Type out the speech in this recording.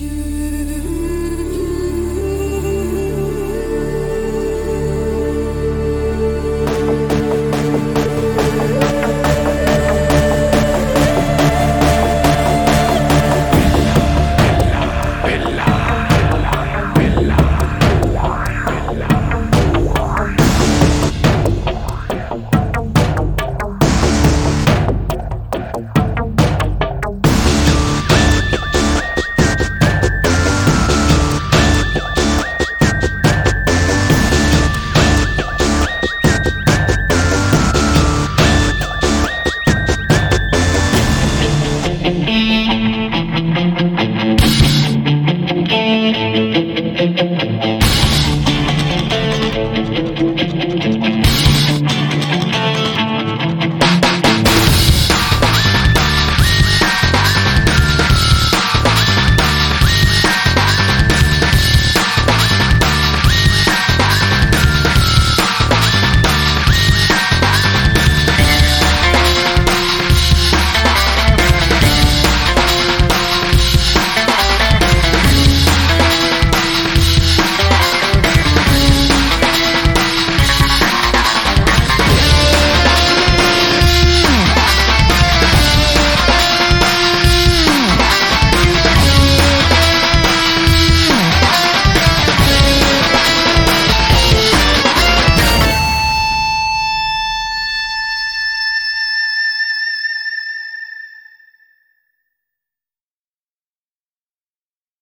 you